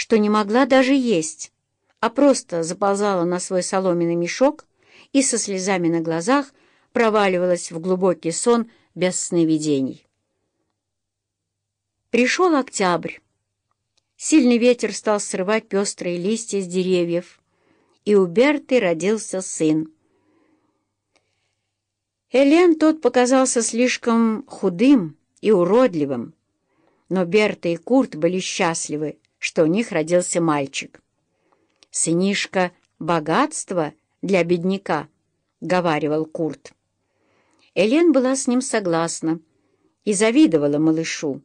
что не могла даже есть, а просто заползала на свой соломенный мешок и со слезами на глазах проваливалась в глубокий сон без сновидений. Пришел октябрь. Сильный ветер стал срывать пестрые листья с деревьев, и у Берты родился сын. Элен тот показался слишком худым и уродливым, но Берта и Курт были счастливы, что у них родился мальчик. «Сынишка — богатство для бедняка», — говаривал Курт. Элен была с ним согласна и завидовала малышу.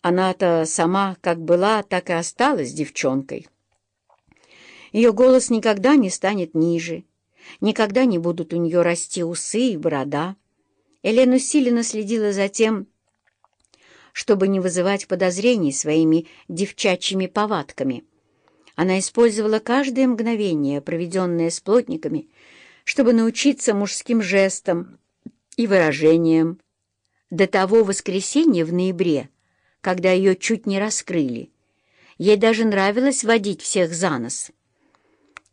Она-то сама как была, так и осталась девчонкой. Ее голос никогда не станет ниже, никогда не будут у нее расти усы и борода. Элен усиленно следила за тем, чтобы не вызывать подозрений своими девчачьими повадками. Она использовала каждое мгновение, проведенное с плотниками, чтобы научиться мужским жестам и выражениям. До того воскресенья в ноябре, когда ее чуть не раскрыли, ей даже нравилось водить всех за нос.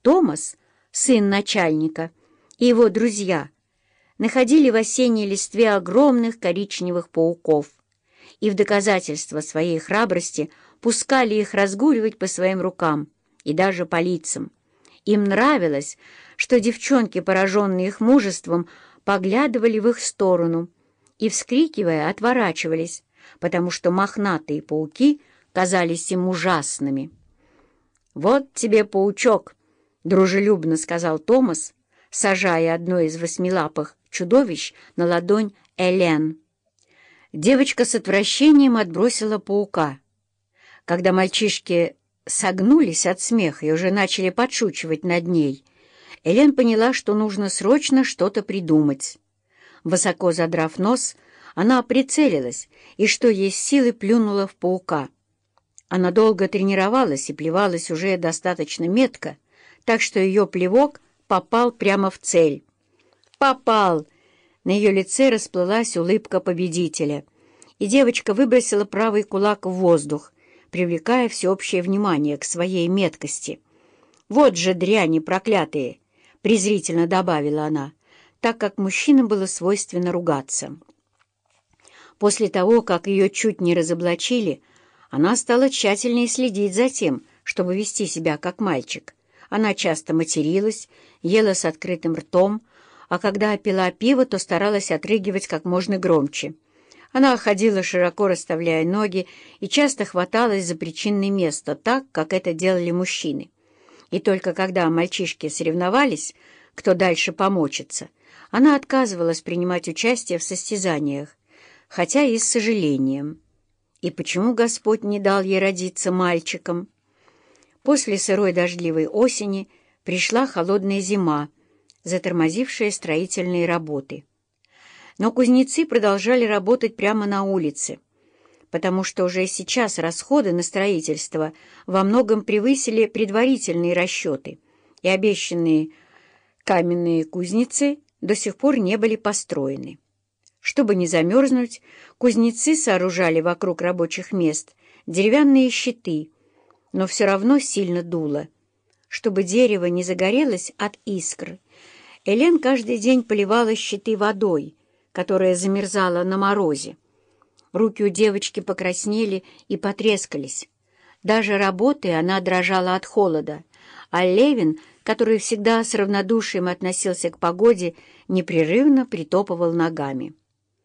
Томас, сын начальника, и его друзья находили в осенней листве огромных коричневых пауков и в доказательство своей храбрости пускали их разгуливать по своим рукам и даже по лицам. Им нравилось, что девчонки, пораженные их мужеством, поглядывали в их сторону и, вскрикивая, отворачивались, потому что мохнатые пауки казались им ужасными. «Вот тебе паучок!» — дружелюбно сказал Томас, сажая одно из восьмилапых чудовищ на ладонь Элен. Девочка с отвращением отбросила паука. Когда мальчишки согнулись от смеха и уже начали подшучивать над ней, Элен поняла, что нужно срочно что-то придумать. Высоко задрав нос, она прицелилась и, что есть силы, плюнула в паука. Она долго тренировалась и плевалась уже достаточно метко, так что ее плевок попал прямо в цель. «Попал!» На ее лице расплылась улыбка победителя, и девочка выбросила правый кулак в воздух, привлекая всеобщее внимание к своей меткости. «Вот же дряни проклятые!» — презрительно добавила она, так как мужчинам было свойственно ругаться. После того, как ее чуть не разоблачили, она стала тщательнее следить за тем, чтобы вести себя как мальчик. Она часто материлась, ела с открытым ртом, а когда пила пиво, то старалась отрыгивать как можно громче. Она ходила, широко расставляя ноги, и часто хваталась за причинное место, так, как это делали мужчины. И только когда мальчишки соревновались, кто дальше помочится, она отказывалась принимать участие в состязаниях, хотя и с сожалением. И почему Господь не дал ей родиться мальчиком? После сырой дождливой осени пришла холодная зима, затормозившая строительные работы. Но кузнецы продолжали работать прямо на улице, потому что уже сейчас расходы на строительство во многом превысили предварительные расчеты, и обещанные каменные кузницы до сих пор не были построены. Чтобы не замерзнуть, кузнецы сооружали вокруг рабочих мест деревянные щиты, но все равно сильно дуло. Чтобы дерево не загорелось от искр, Элен каждый день поливала щиты водой, которая замерзала на морозе. Руки у девочки покраснели и потрескались. Даже работая, она дрожала от холода, а Левин, который всегда с равнодушием относился к погоде, непрерывно притопывал ногами.